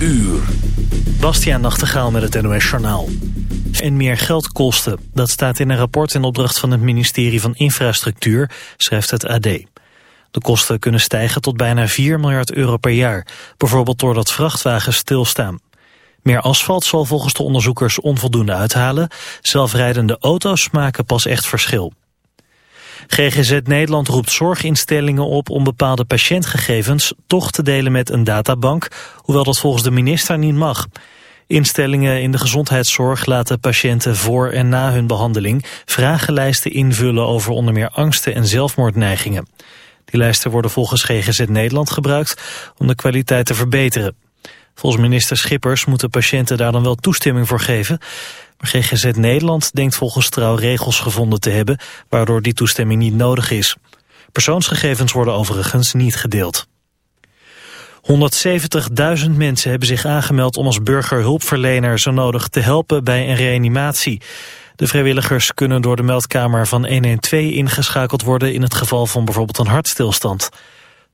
uur. Bastiaan Nachtegaal met het NOS Journaal. En meer geld kosten. Dat staat in een rapport in opdracht van het ministerie van Infrastructuur, schrijft het AD. De kosten kunnen stijgen tot bijna 4 miljard euro per jaar. Bijvoorbeeld doordat vrachtwagens stilstaan. Meer asfalt zal volgens de onderzoekers onvoldoende uithalen. Zelfrijdende auto's maken pas echt verschil. GGZ Nederland roept zorginstellingen op om bepaalde patiëntgegevens toch te delen met een databank, hoewel dat volgens de minister niet mag. Instellingen in de gezondheidszorg laten patiënten voor en na hun behandeling vragenlijsten invullen over onder meer angsten en zelfmoordneigingen. Die lijsten worden volgens GGZ Nederland gebruikt om de kwaliteit te verbeteren. Volgens minister Schippers moeten patiënten daar dan wel toestemming voor geven. GGZ Nederland denkt volgens Trouw regels gevonden te hebben... waardoor die toestemming niet nodig is. Persoonsgegevens worden overigens niet gedeeld. 170.000 mensen hebben zich aangemeld om als burgerhulpverlener zo nodig te helpen bij een reanimatie. De vrijwilligers kunnen door de meldkamer van 112 ingeschakeld worden in het geval van bijvoorbeeld een hartstilstand.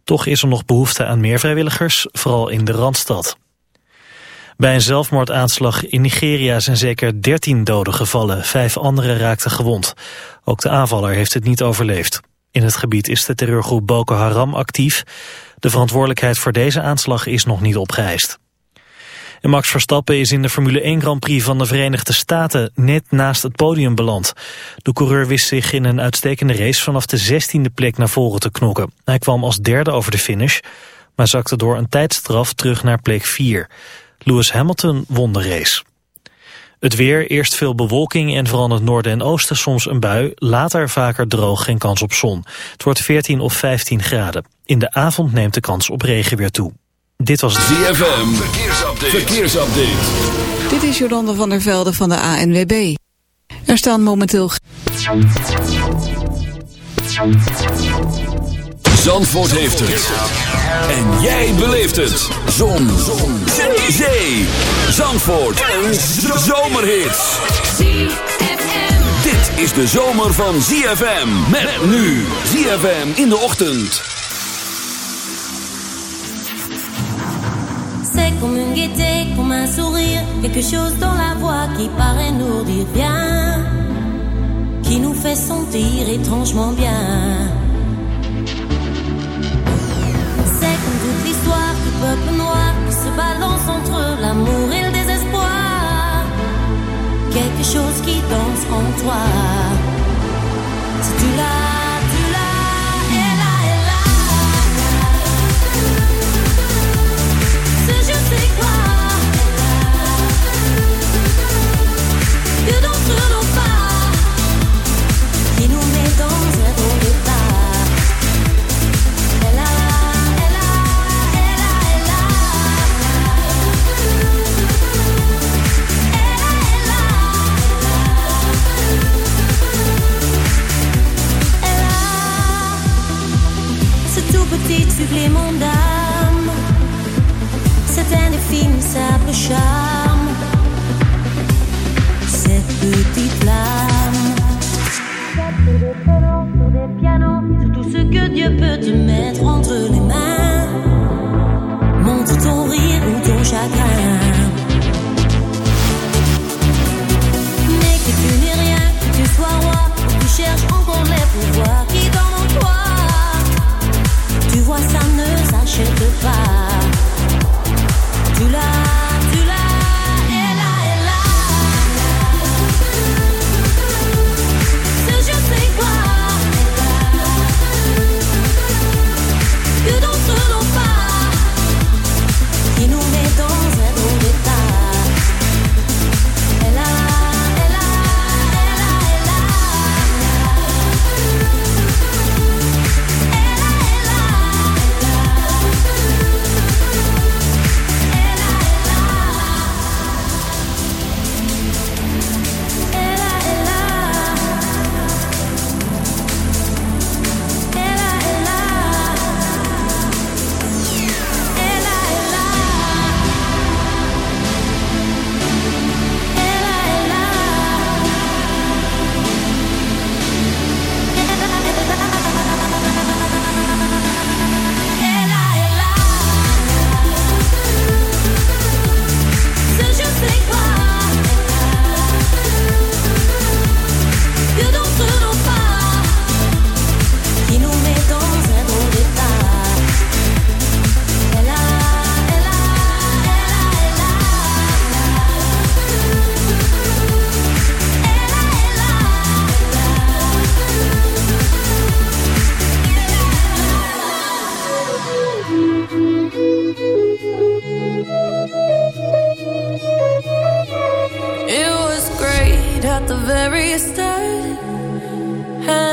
Toch is er nog behoefte aan meer vrijwilligers, vooral in de Randstad. Bij een zelfmoordaanslag in Nigeria zijn zeker 13 doden gevallen. Vijf anderen raakten gewond. Ook de aanvaller heeft het niet overleefd. In het gebied is de terreurgroep Boko Haram actief. De verantwoordelijkheid voor deze aanslag is nog niet opgeëist. En Max Verstappen is in de Formule 1 Grand Prix van de Verenigde Staten net naast het podium beland. De coureur wist zich in een uitstekende race vanaf de 16e plek naar voren te knokken. Hij kwam als derde over de finish, maar zakte door een tijdstraf terug naar plek 4. Lewis Hamilton won de race. Het weer, eerst veel bewolking en vooral in het noorden en oosten soms een bui. Later vaker droog, geen kans op zon. Het wordt 14 of 15 graden. In de avond neemt de kans op regen weer toe. Dit was ZFM, verkeersupdate. verkeersupdate. Dit is Jolande van der Velde van de ANWB. Er staan momenteel... Zandvoort heeft het. En jij beleeft het. Zon. Zon. Zandvoort. Een zomerhit. Dit is de zomer van ZFM. Met nu. ZFM in de ochtend. C'est comme une gaieté, comme un sourire. Quelque chose dans la voix qui paraît nous dire bien. Qui nous fait sentir étrangement bien. Peuple noir qui se balance entre l'amour et le désespoir. Quelque chose qui danse en toi. Si tu l'as, petit supplément d'âme. C'est simple charme. Cette petite flamme. Sur tout ce que Dieu peut te mettre entre les mains. Montre ton rire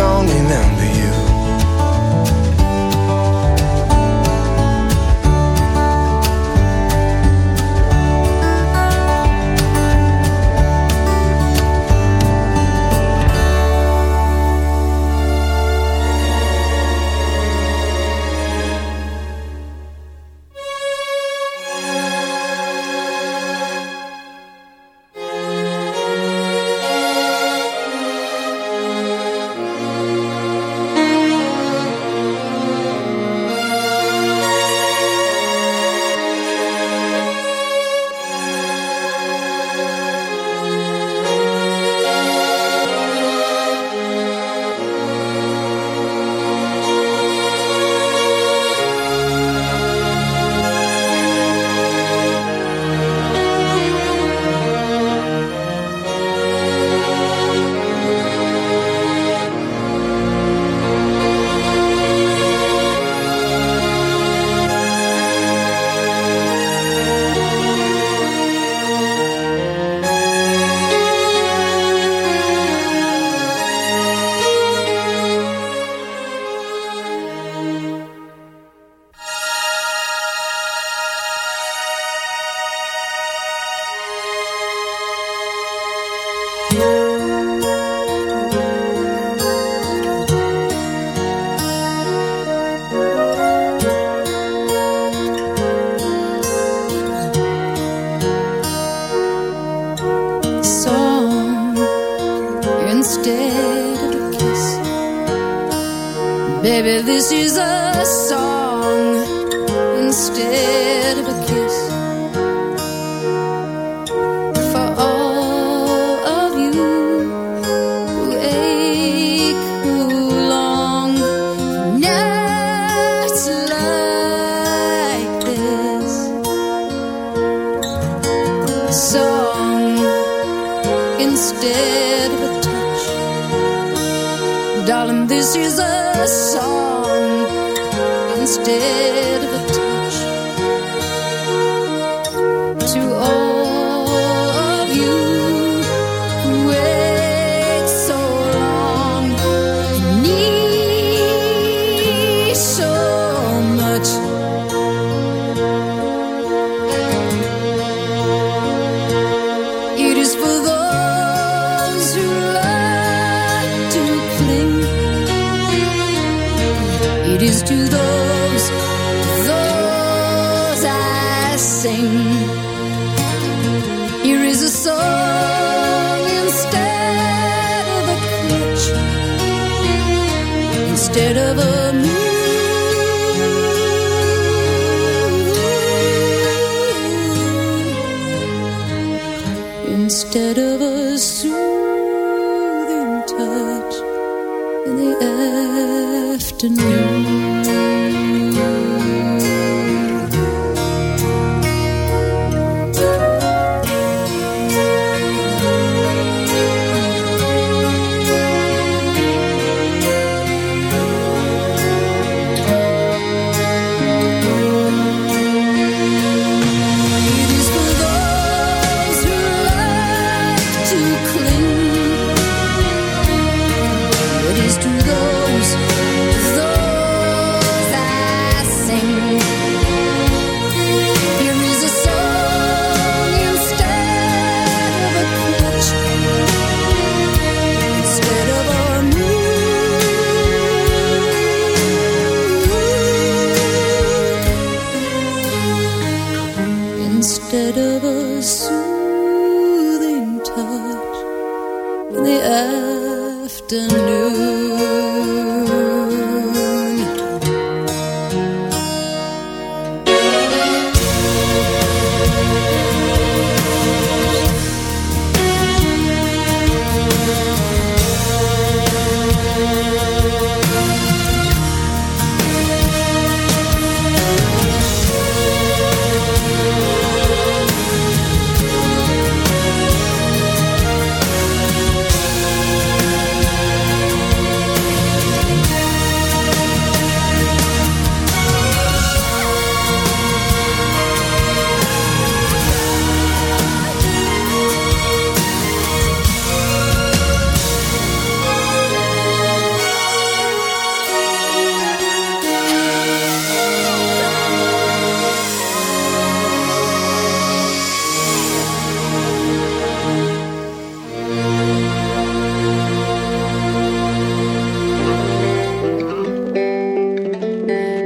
don't remember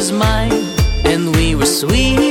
was mine, and we were sweet.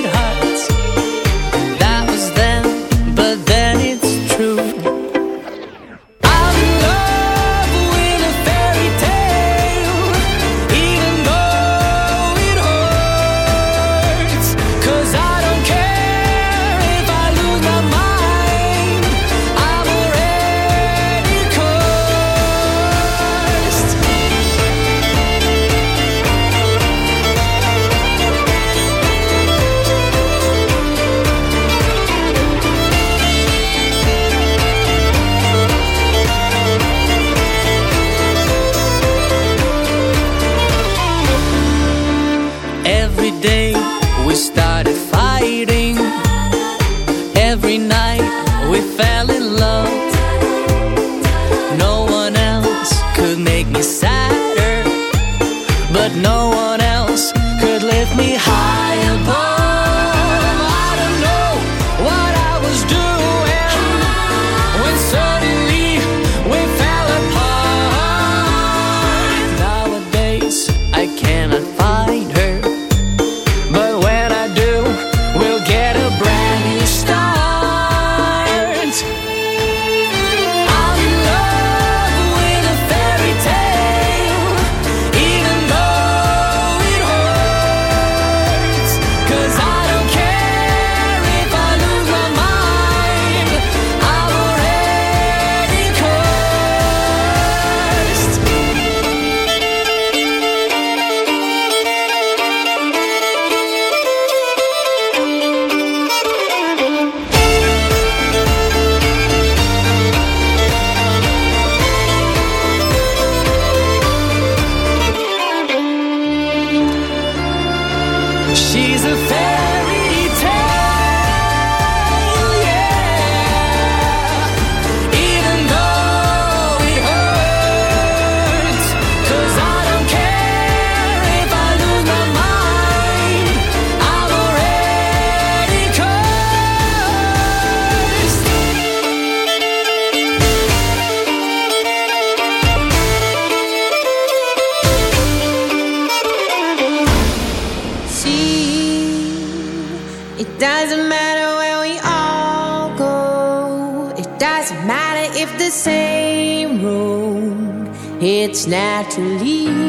It's naturally.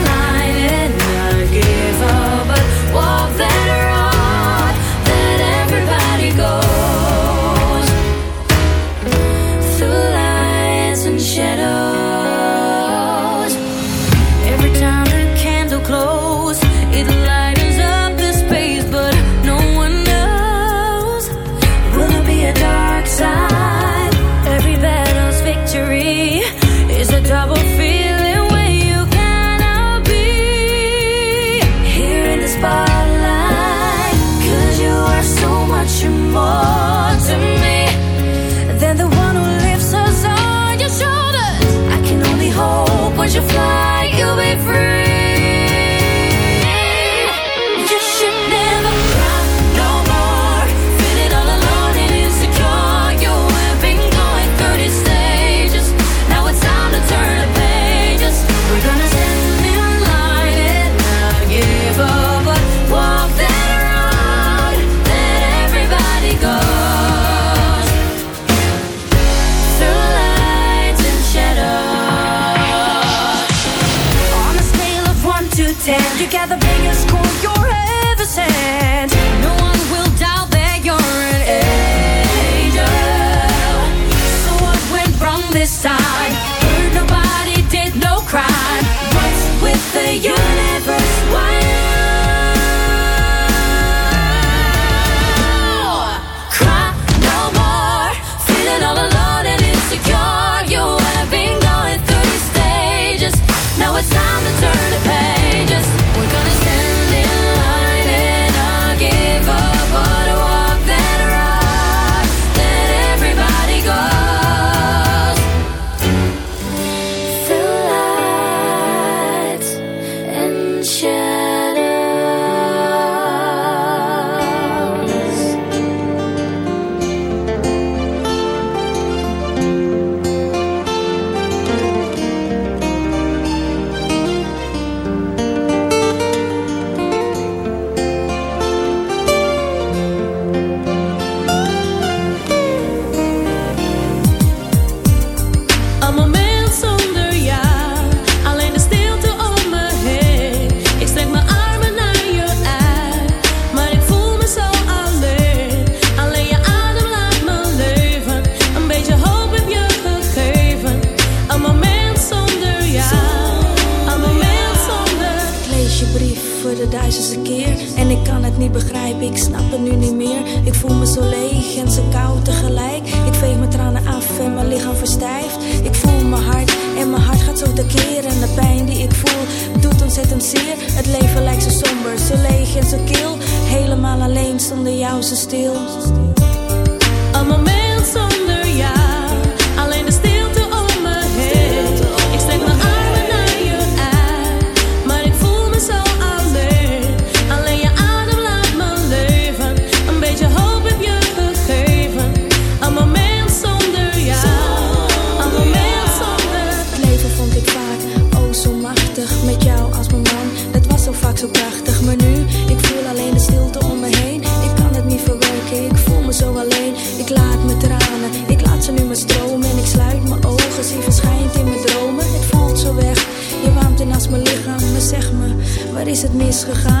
misgegaan.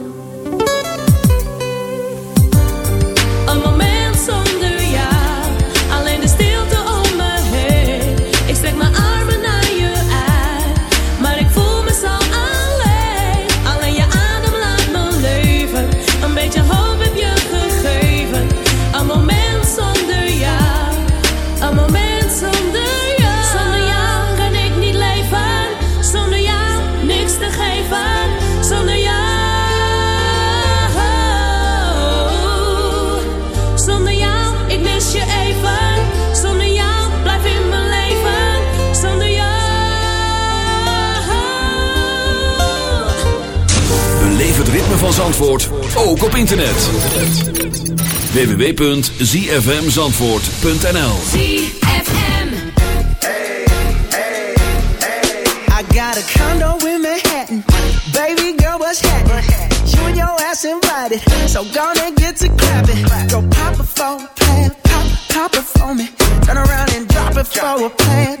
van Zandvoort ook op internet. www.zfmzandvoort.nl I got a condo in Manhattan. Baby girl, what's happening? You and your ass invited. So gonna get to clapping. Go pop it for a plan. Pop, pop it for me. Turn around and drop it for a plan.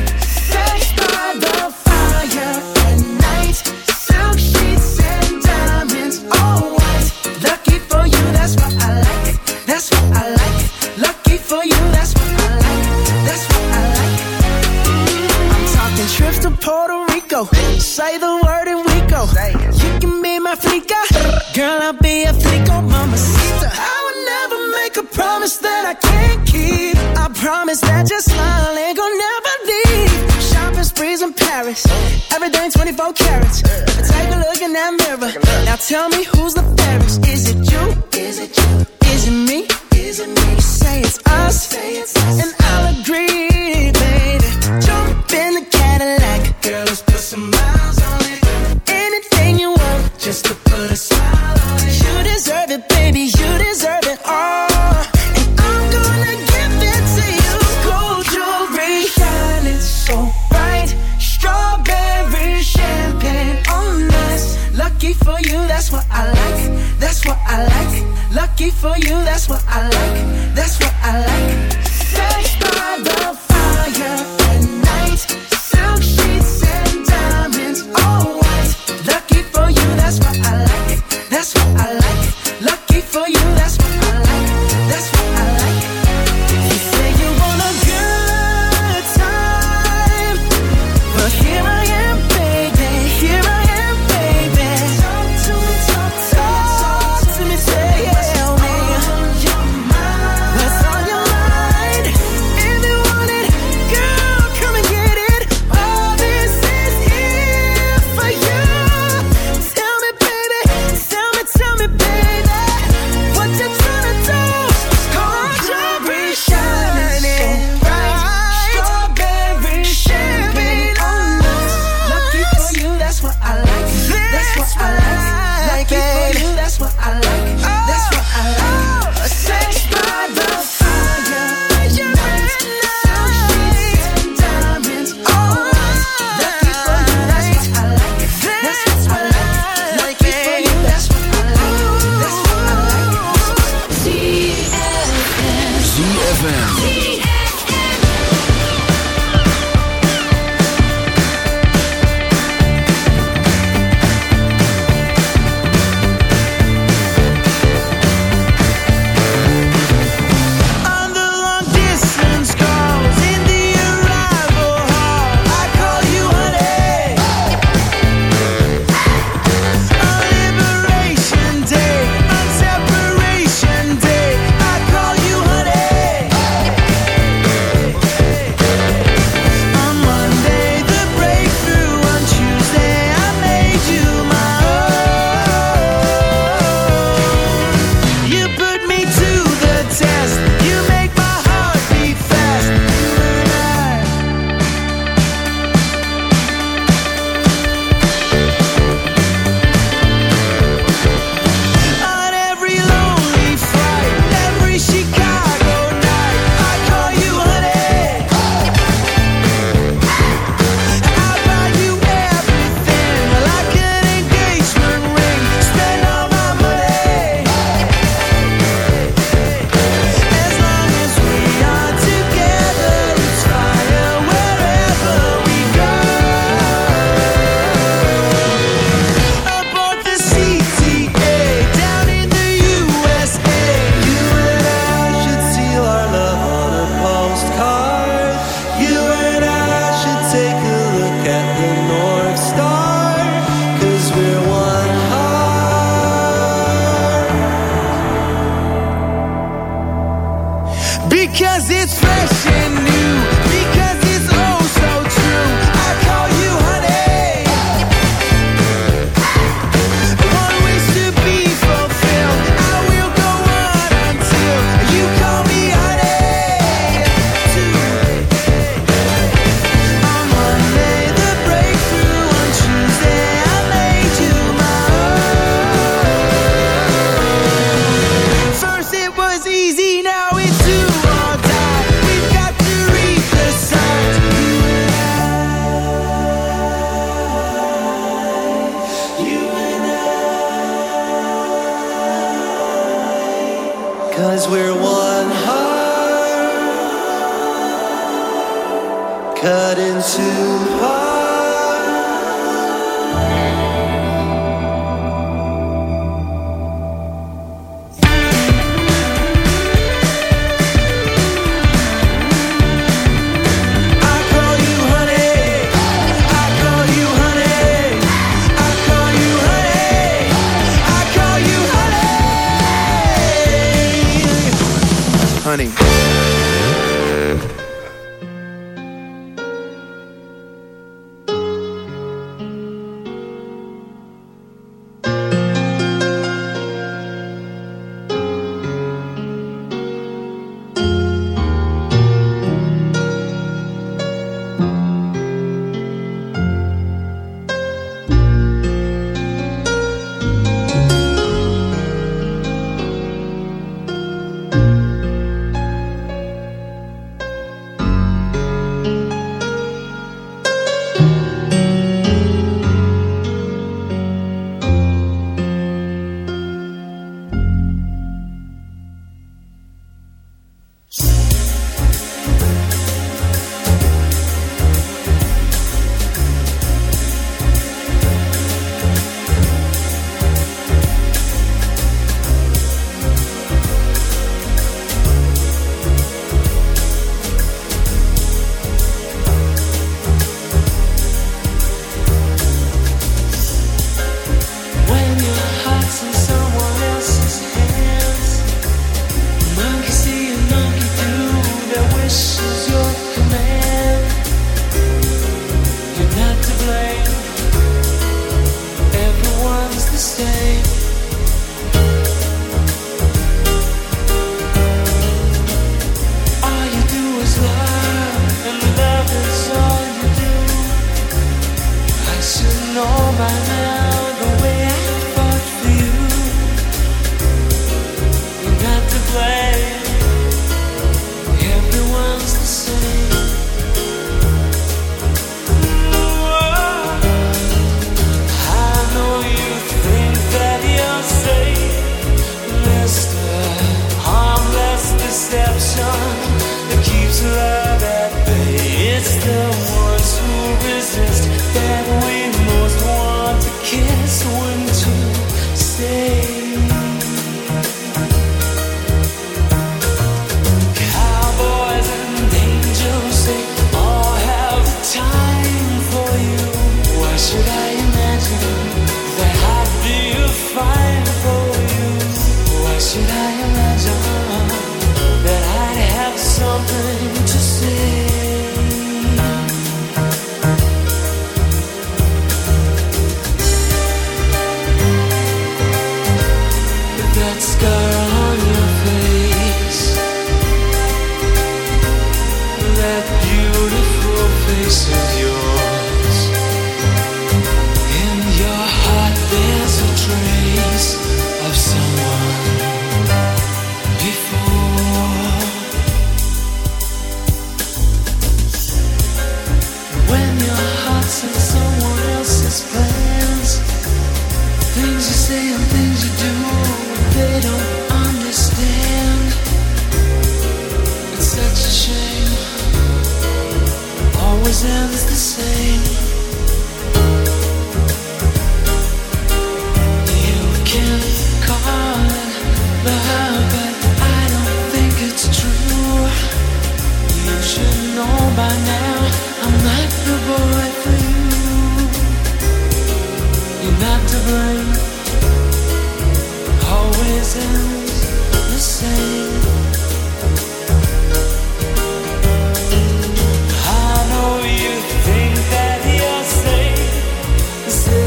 Tell me who's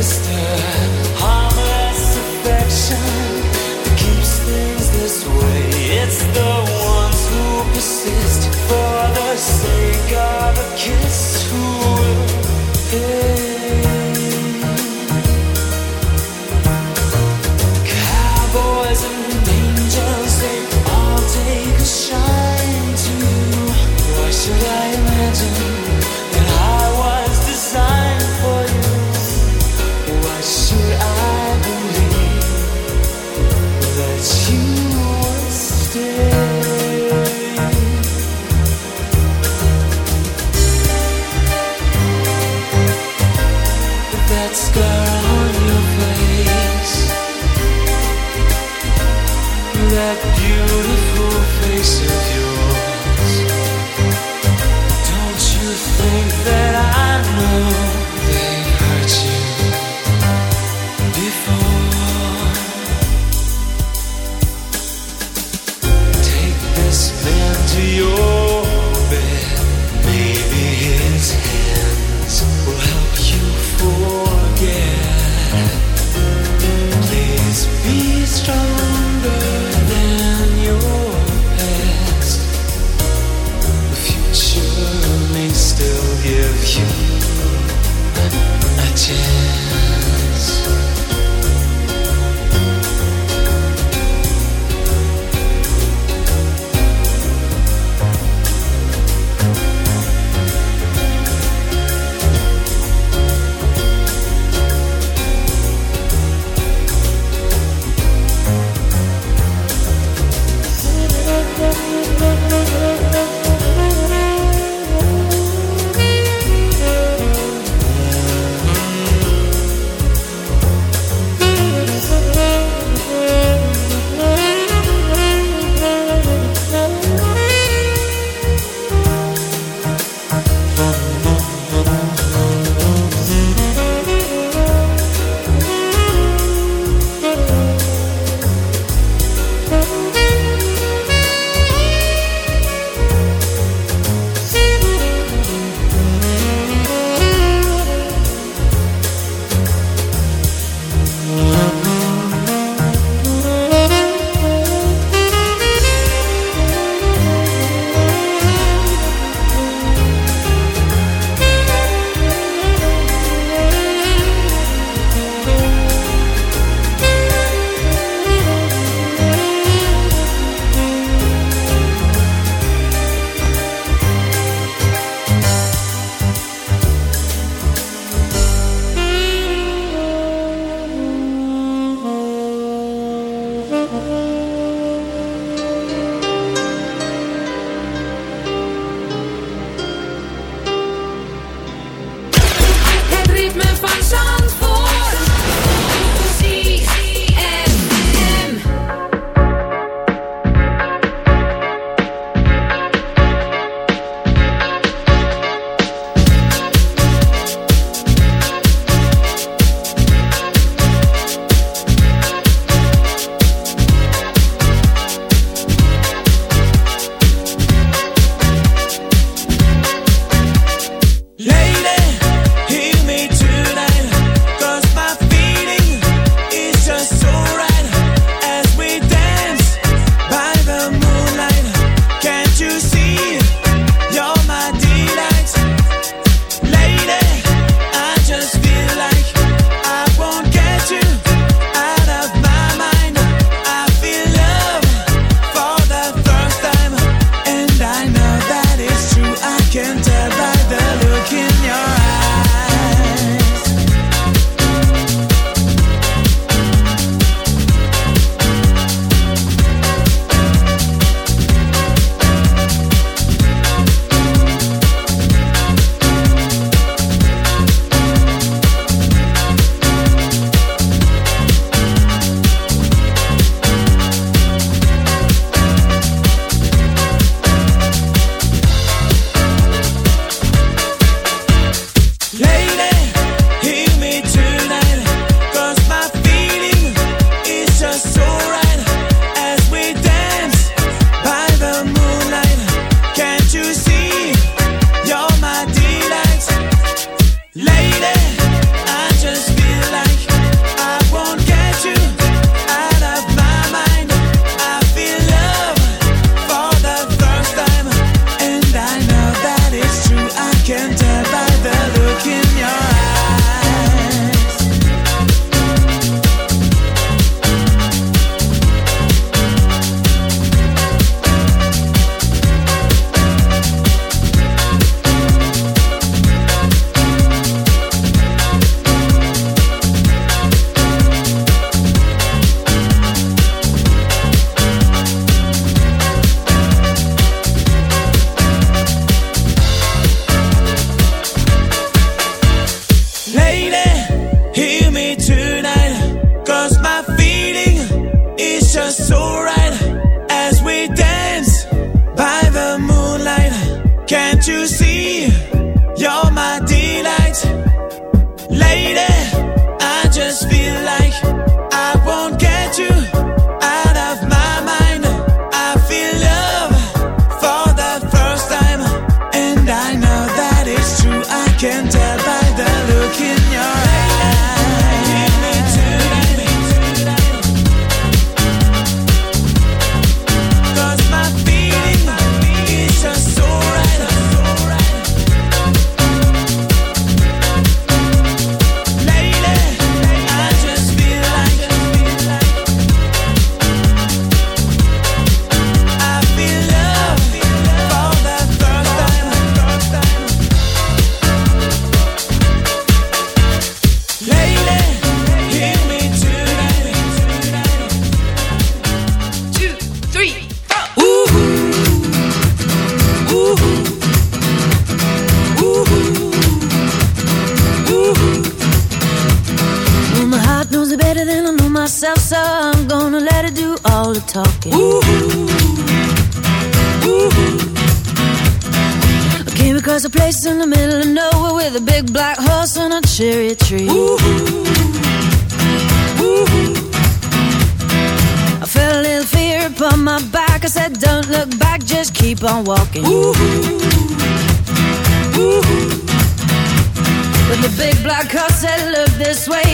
sister. place in the middle of nowhere with a big black horse and a cherry tree. Ooh -hoo. Ooh -hoo. I felt a little fear upon my back. I said, Don't look back, just keep on walking. Ooh -hoo. But the big black horse said, Look this way.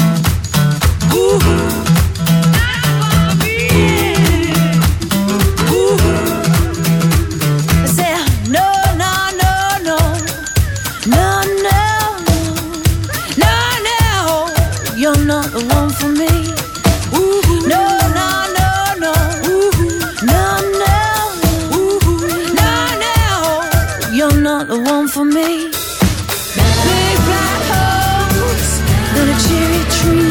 for me. Big black holes and a cherry tree.